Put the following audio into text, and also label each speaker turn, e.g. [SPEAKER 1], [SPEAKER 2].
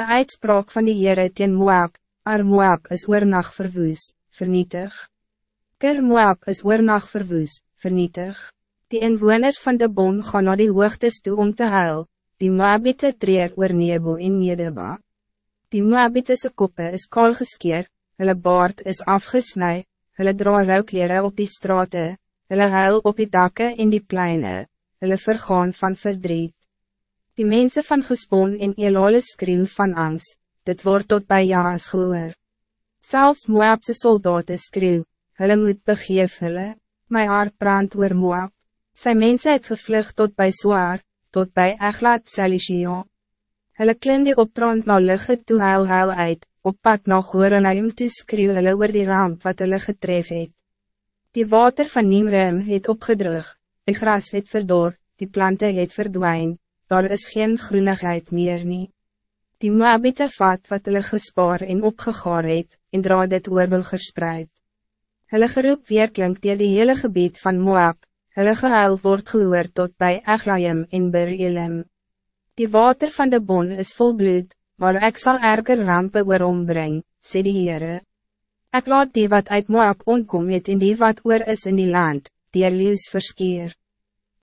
[SPEAKER 1] Een uitspraak van die Heere teen Moab, Ar Moab is oornag verwoes, vernietig. Ker Moab is oornag verwoes, vernietig. Die inwoners van de bon gaan naar die hoogtes toe om te huil, die Moabite treer oor Nebo en Nedeba. Die Moabite koppe is kaal geskeer, hulle baard is afgesnij, hulle dra rouwkleren op die straten, hulle huil op die dakken in die pleinen, hulle vergaan van verdriet. Die mensen van Gespon en Elale skreeuw van angst, dit wordt tot bij Jaas gehoor. Zelfs Moabse soldaten skreeuw, hulle moet begeef hulle, my hart brand oor Moab. Sy mense het gevlug tot bij Zwaar, tot bij Eglat Salishion. Hulle klim die opbrand na ligge toe huil huil uit, op pad na Gorenaim toe skreeuw hulle oor die ramp wat hulle getref het. Die water van Nimrem het opgedrug, die gras het verdor, die planten het verdwijn, daar is geen groenigheid meer nie. Die Moabite vat wat hulle gespaar en opgegaar het, en dra dit oorbel gespreid. Hulle geroep weerklink dier die hele gebied van Moab, hulle gehuil word gehoor tot bij Eglaim en Berilem. Die water van de bon is vol bloed, maar ik zal erger rampen oor ombring, sê die Heere. Ek laat die wat uit Moab onkom het en die wat oor is in die land, die leus verskeer.